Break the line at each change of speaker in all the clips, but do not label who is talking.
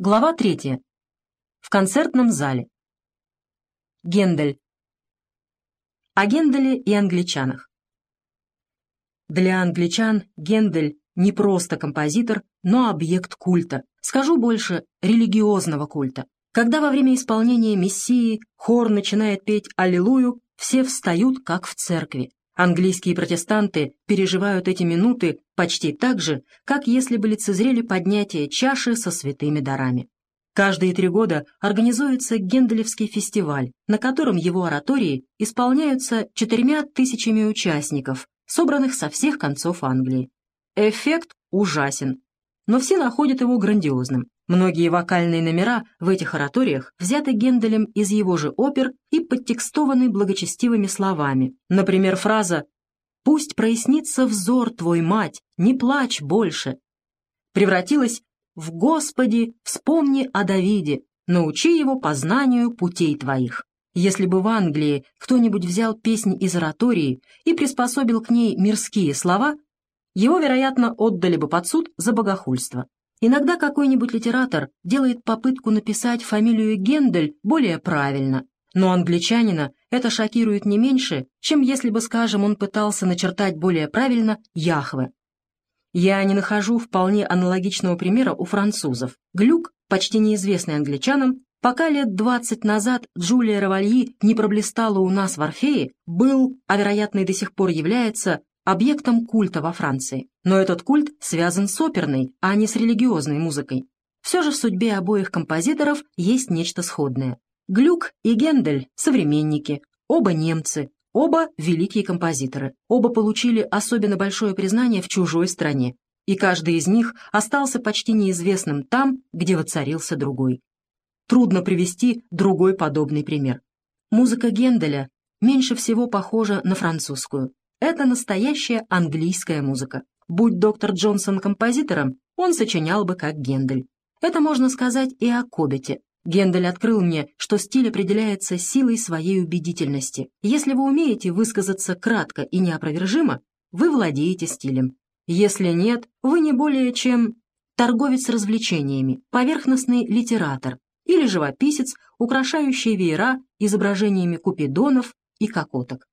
Глава третья. В концертном зале. Гендель. О Генделе и англичанах. Для англичан Гендель не просто композитор, но объект культа. Скажу больше, религиозного культа. Когда во время исполнения Мессии хор начинает петь «Аллилуйю», все встают, как в церкви. Английские протестанты переживают эти минуты почти так же, как если бы лицезрели поднятие чаши со святыми дарами. Каждые три года организуется Генделевский фестиваль, на котором его оратории исполняются четырьмя тысячами участников, собранных со всех концов Англии. Эффект ужасен, но все находят его грандиозным. Многие вокальные номера в этих ораториях взяты Генделем из его же опер и подтекстованы благочестивыми словами. Например, фраза «Пусть прояснится взор твой, мать, не плачь больше» превратилась в «Господи, вспомни о Давиде, научи его познанию путей твоих». Если бы в Англии кто-нибудь взял песнь из оратории и приспособил к ней мирские слова, его, вероятно, отдали бы под суд за богохульство. Иногда какой-нибудь литератор делает попытку написать фамилию Гендель более правильно, но англичанина это шокирует не меньше, чем если бы, скажем, он пытался начертать более правильно Яхве. Я не нахожу вполне аналогичного примера у французов. Глюк, почти неизвестный англичанам, пока лет двадцать назад Джулия Равальи не проблистала у нас в Орфее, был, а вероятно и до сих пор является, объектом культа во Франции. Но этот культ связан с оперной, а не с религиозной музыкой. Все же в судьбе обоих композиторов есть нечто сходное. Глюк и Гендель – современники, оба немцы, оба великие композиторы, оба получили особенно большое признание в чужой стране, и каждый из них остался почти неизвестным там, где воцарился другой. Трудно привести другой подобный пример. Музыка Генделя меньше всего похожа на французскую. Это настоящая английская музыка. Будь доктор Джонсон композитором, он сочинял бы как Гендель. Это можно сказать и о Кобете. Гендель открыл мне, что стиль определяется силой своей убедительности. Если вы умеете высказаться кратко и неопровержимо, вы владеете стилем. Если нет, вы не более чем торговец развлечениями, поверхностный литератор или живописец, украшающий веера изображениями купидонов и кокоток.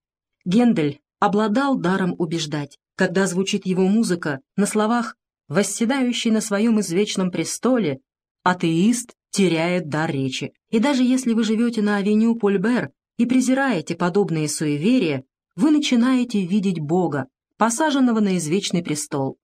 Гендель обладал даром убеждать. Когда звучит его музыка, на словах «восседающий на своем извечном престоле», атеист теряет дар речи. И даже если вы живете на авеню Польбер и презираете подобные суеверия, вы начинаете видеть Бога, посаженного на извечный престол,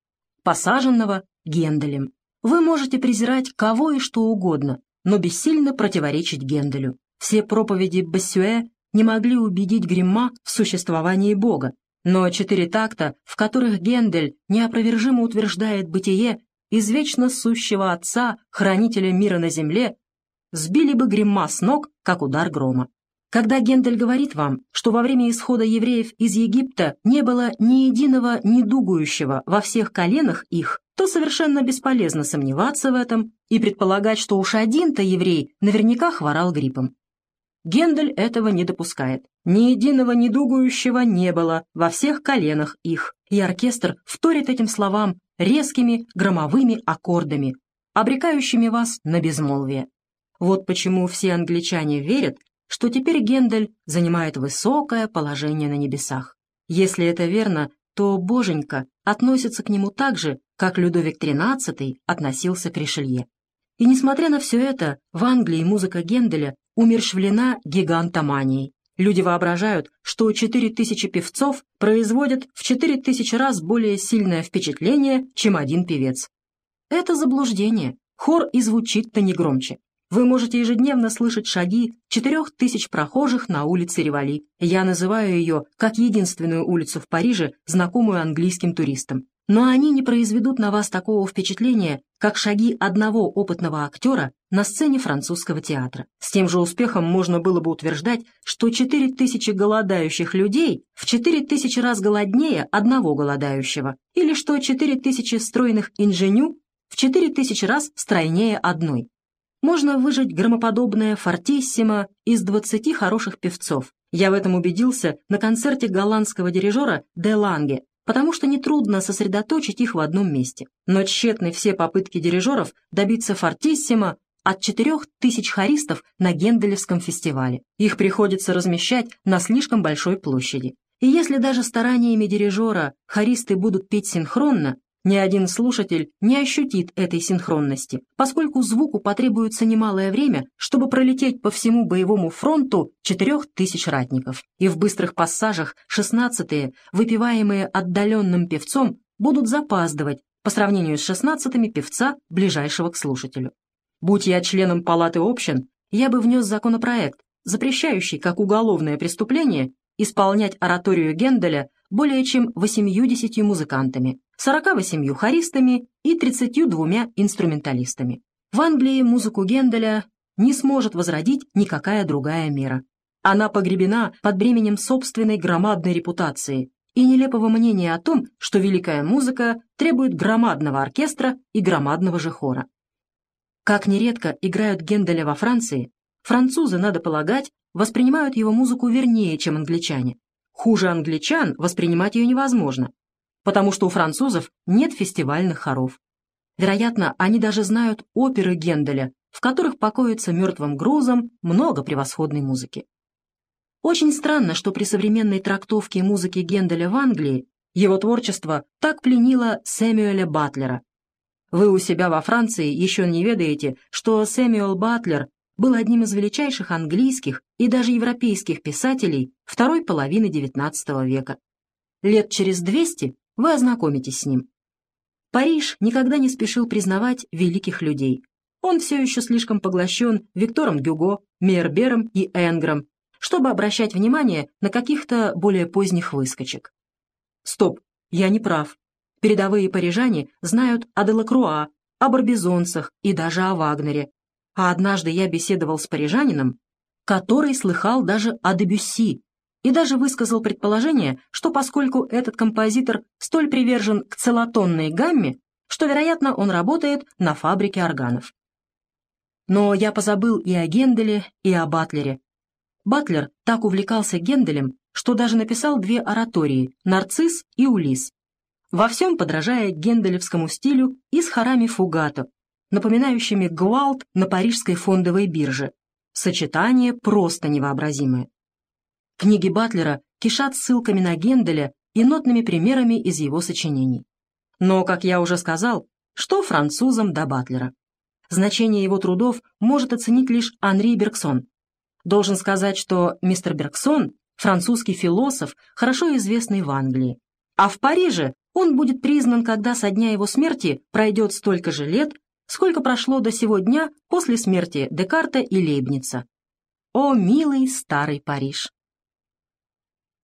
посаженного Генделем. Вы можете презирать кого и что угодно, но бессильно противоречить Генделю. Все проповеди Бассюэ не могли убедить Гримма в существовании Бога, но четыре такта, в которых Гендель неопровержимо утверждает бытие извечно сущего Отца, хранителя мира на земле, сбили бы Гримма с ног, как удар грома. Когда Гендель говорит вам, что во время исхода евреев из Египта не было ни единого недугующего во всех коленах их, то совершенно бесполезно сомневаться в этом и предполагать, что уж один-то еврей наверняка хворал гриппом. Гендель этого не допускает. Ни единого недугующего не было во всех коленах их, и оркестр вторит этим словам резкими громовыми аккордами, обрекающими вас на безмолвие. Вот почему все англичане верят, что теперь Гендель занимает высокое положение на небесах. Если это верно, то Боженька относится к нему так же, как Людовик XIII относился к Ришелье. И несмотря на все это, в Англии музыка Генделя умерщвлена гигантоманией. Люди воображают, что 4000 певцов производят в 4000 раз более сильное впечатление, чем один певец. Это заблуждение. Хор и звучит-то не громче. Вы можете ежедневно слышать шаги 4000 прохожих на улице Ревали. Я называю ее как единственную улицу в Париже, знакомую английским туристам но они не произведут на вас такого впечатления, как шаги одного опытного актера на сцене французского театра. С тем же успехом можно было бы утверждать, что 4000 голодающих людей в 4000 раз голоднее одного голодающего, или что 4000 стройных инженю в 4000 раз стройнее одной. Можно выжать громоподобное фортиссимо из 20 хороших певцов. Я в этом убедился на концерте голландского дирижера Де Ланге потому что нетрудно сосредоточить их в одном месте. Но тщетны все попытки дирижеров добиться фортиссимо от 4000 хористов на Генделевском фестивале. Их приходится размещать на слишком большой площади. И если даже стараниями дирижера хористы будут петь синхронно, ни один слушатель не ощутит этой синхронности, поскольку звуку потребуется немалое время, чтобы пролететь по всему боевому фронту четырех тысяч ратников. И в быстрых пассажах шестнадцатые, выпиваемые отдаленным певцом, будут запаздывать по сравнению с шестнадцатыми певца, ближайшего к слушателю. Будь я членом палаты общин, я бы внес законопроект, запрещающий как уголовное преступление исполнять ораторию Генделя более чем 80 музыкантами, 48 хористами и 32 инструменталистами. В Англии музыку Генделя не сможет возродить никакая другая мера. Она погребена под бременем собственной громадной репутации и нелепого мнения о том, что великая музыка требует громадного оркестра и громадного же хора. Как нередко играют Генделя во Франции, французы, надо полагать, воспринимают его музыку вернее, чем англичане. Хуже англичан воспринимать ее невозможно, потому что у французов нет фестивальных хоров. Вероятно, они даже знают оперы Генделя, в которых покоится мертвым грузом много превосходной музыки. Очень странно, что при современной трактовке музыки Генделя в Англии его творчество так пленило Сэмюэля Батлера. Вы у себя во Франции еще не ведаете, что Сэмюэл Батлер был одним из величайших английских и даже европейских писателей второй половины XIX века. Лет через 200 вы ознакомитесь с ним. Париж никогда не спешил признавать великих людей. Он все еще слишком поглощен Виктором Гюго, Мейербером и Энгром, чтобы обращать внимание на каких-то более поздних выскочек. Стоп, я не прав. Передовые парижане знают о Делакруа, о Барбизонцах и даже о Вагнере, а однажды я беседовал с парижанином, который слыхал даже о Дебюсси, и даже высказал предположение, что поскольку этот композитор столь привержен к целотонной гамме, что, вероятно, он работает на фабрике органов. Но я позабыл и о Генделе, и о Батлере. Батлер так увлекался Генделем, что даже написал две оратории «Нарцисс» и «Улис», во всем подражая генделевскому стилю и с хорами фугато, напоминающими гвалт на парижской фондовой бирже. Сочетание просто невообразимое. Книги Батлера кишат ссылками на Генделя и нотными примерами из его сочинений. Но, как я уже сказал, что французам до Батлера? Значение его трудов может оценить лишь Анри Бергсон. Должен сказать, что мистер Бергсон – французский философ, хорошо известный в Англии. А в Париже он будет признан, когда со дня его смерти пройдет столько же лет, сколько прошло до сего дня после смерти Декарта и Лейбница. О, милый старый Париж!